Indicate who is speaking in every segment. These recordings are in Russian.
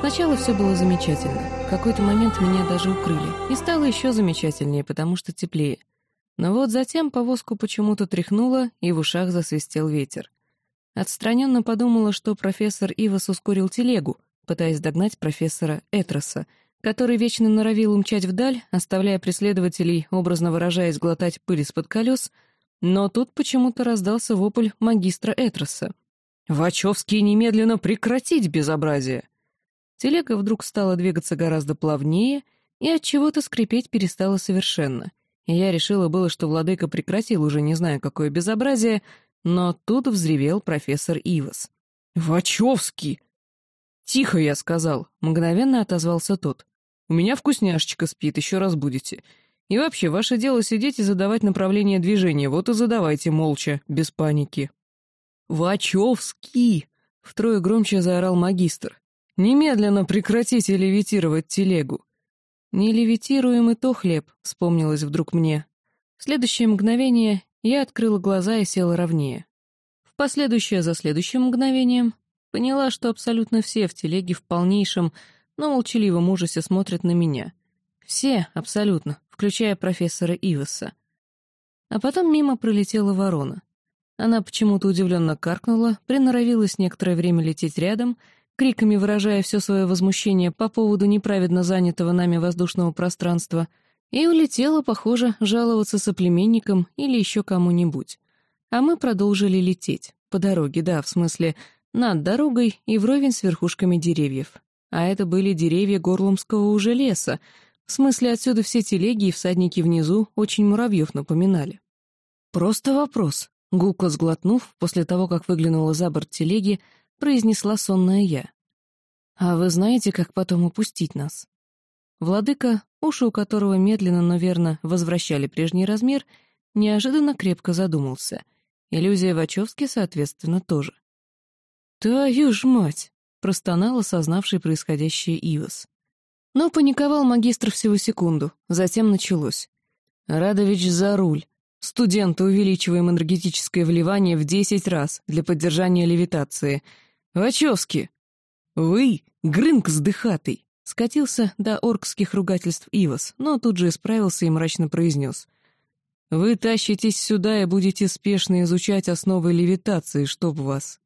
Speaker 1: Сначала все было замечательно. В какой-то момент меня даже укрыли. И стало еще замечательнее, потому что теплее. Но вот затем повозку почему-то тряхнуло, и в ушах засвистел ветер. Отстраненно подумала, что профессор Ивас ускорил телегу, пытаясь догнать профессора Этроса, который вечно норовил умчать вдаль, оставляя преследователей, образно выражаясь, глотать пыль из-под колес, но тут почему-то раздался вопль магистра Этроса. «Вачовский, немедленно прекратить безобразие!» Телега вдруг стала двигаться гораздо плавнее и от чего то скрипеть перестала совершенно. И я решила было, что владыка прекратил уже не знаю какое безобразие, но тут взревел профессор Ивас. «Вачовский!» «Тихо!» — я сказал. Мгновенно отозвался тот. «У меня вкусняшечка спит, еще раз будете. И вообще, ваше дело сидеть и задавать направление движения, вот и задавайте молча, без паники». «Вачовский!» — втрое громче заорал магистр. «Немедленно прекратите левитировать телегу!» «Не левитируем и то хлеб», — вспомнилось вдруг мне. В следующее мгновение я открыла глаза и села ровнее. В последующее за следующим мгновением поняла, что абсолютно все в телеге в полнейшем, но молчаливом ужасе смотрят на меня. Все, абсолютно, включая профессора Иваса. А потом мимо пролетела ворона. Она почему-то удивленно каркнула, приноровилась некоторое время лететь рядом — криками выражая все свое возмущение по поводу неправедно занятого нами воздушного пространства, и улетела, похоже, жаловаться соплеменникам или еще кому-нибудь. А мы продолжили лететь. По дороге, да, в смысле, над дорогой и вровень с верхушками деревьев. А это были деревья Горлумского уже леса, в смысле, отсюда все телеги и всадники внизу очень муравьев напоминали. Просто вопрос. Гулко сглотнув, после того, как выглянула за борт телеги, произнесла сонная я. «А вы знаете, как потом упустить нас?» Владыка, уши у которого медленно, но верно возвращали прежний размер, неожиданно крепко задумался. Иллюзия Вачовски, соответственно, тоже. «Твою ж мать!» — простонал осознавший происходящее Ивас. Но паниковал магистр всего секунду, затем началось. «Радович за руль. Студенты увеличиваем энергетическое вливание в десять раз для поддержания левитации. «Вачовски!» «Вы, Грынк сдыхатый!» Скатился до оркских ругательств Ивас, но тут же исправился и мрачно произнес. «Вы тащитесь сюда и будете спешно изучать основы левитации, чтоб вас».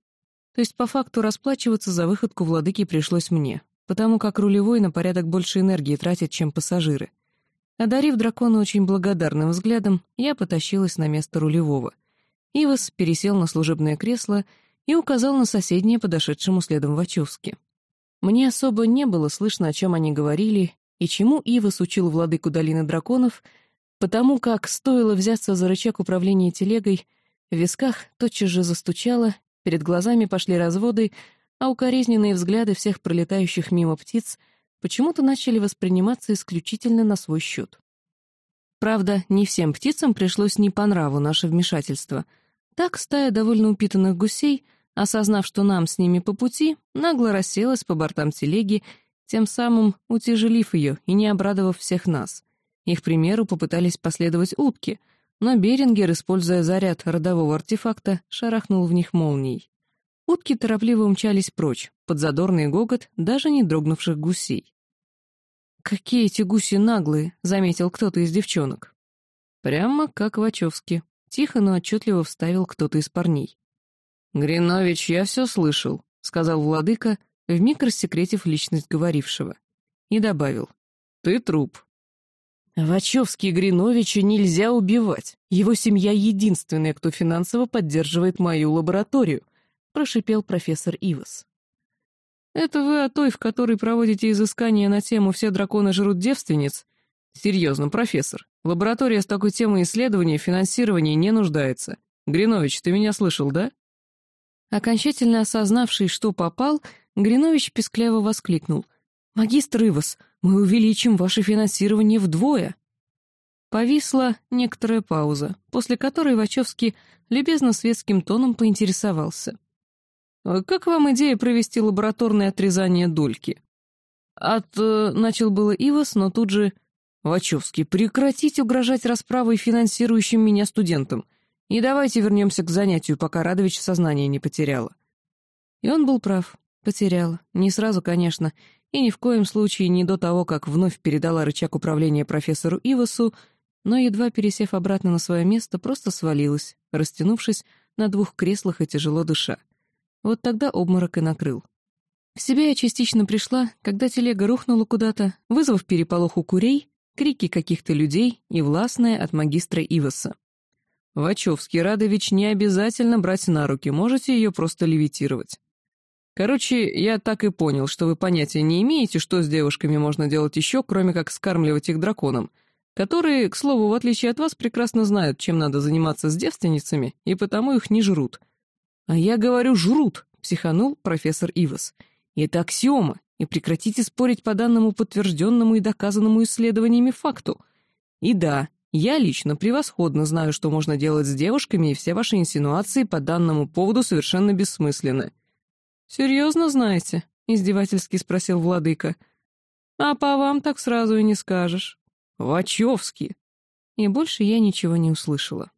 Speaker 1: То есть по факту расплачиваться за выходку владыки пришлось мне, потому как рулевой на порядок больше энергии тратит, чем пассажиры. Одарив дракона очень благодарным взглядом, я потащилась на место рулевого. Ивас пересел на служебное кресло и указал на соседнее подошедшему следом Вачовски. Мне особо не было слышно, о чем они говорили и чему Ивас учил владыку долины драконов, потому как, стоило взяться за рычаг управления телегой, в висках тотчас же застучало, перед глазами пошли разводы, а укоризненные взгляды всех пролетающих мимо птиц почему-то начали восприниматься исключительно на свой счет. Правда, не всем птицам пришлось не по нраву наше вмешательство. Так стая довольно упитанных гусей осознав, что нам с ними по пути, нагло расселась по бортам телеги, тем самым утяжелив ее и не обрадовав всех нас. Их примеру попытались последовать утки, но Берингер, используя заряд родового артефакта, шарахнул в них молнией. Утки торопливо умчались прочь, под задорный гогот даже не дрогнувших гусей. «Какие эти гуси наглые!» — заметил кто-то из девчонок. Прямо как Вачовски. Тихо, но отчетливо вставил кто-то из парней. «Гринович, я все слышал», — сказал владыка, вмиг рассекретив личность говорившего. И добавил. «Ты труп». «Вачовский Гриновича нельзя убивать. Его семья единственная, кто финансово поддерживает мою лабораторию», — прошипел профессор Ивас. «Это вы о той, в которой проводите изыскания на тему «Все драконы жрут девственниц»?» «Серьезно, профессор, лаборатория с такой темой исследования и финансирования не нуждается. Гринович, ты меня слышал, да?» Окончательно осознавший, что попал, Гринович пескляво воскликнул. «Магистр Ивас, мы увеличим ваше финансирование вдвое!» Повисла некоторая пауза, после которой Вачовский любезно светским тоном поинтересовался. «А «Как вам идея провести лабораторное отрезание дольки?» «От...» э, — начал было Ивас, но тут же... «Вачовский, прекратите угрожать расправой финансирующим меня студентам. И давайте вернемся к занятию, пока Радович сознание не потеряла. И он был прав. Потеряла. Не сразу, конечно. и ни в коем случае не до того, как вновь передала рычаг управления профессору Ивасу, но, едва пересев обратно на свое место, просто свалилась, растянувшись на двух креслах и тяжело дыша. Вот тогда обморок и накрыл. В себя я частично пришла, когда телега рухнула куда-то, вызвав переполох у курей, крики каких-то людей и властное от магистра Иваса. «Вачовский, Радович, не обязательно брать на руки, можете ее просто левитировать». Короче, я так и понял, что вы понятия не имеете, что с девушками можно делать еще, кроме как скармливать их драконам, которые, к слову, в отличие от вас, прекрасно знают, чем надо заниматься с девственницами, и потому их не жрут. А я говорю «жрут», — психанул профессор Ивас. Это аксиома, и прекратите спорить по данному подтвержденному и доказанному исследованиями факту. И да, я лично превосходно знаю, что можно делать с девушками, и все ваши инсинуации по данному поводу совершенно бессмысленны. «Серьезно знаете?» — издевательски спросил владыка. «А по вам так сразу и не скажешь». «Вачовски!» И больше я ничего не услышала.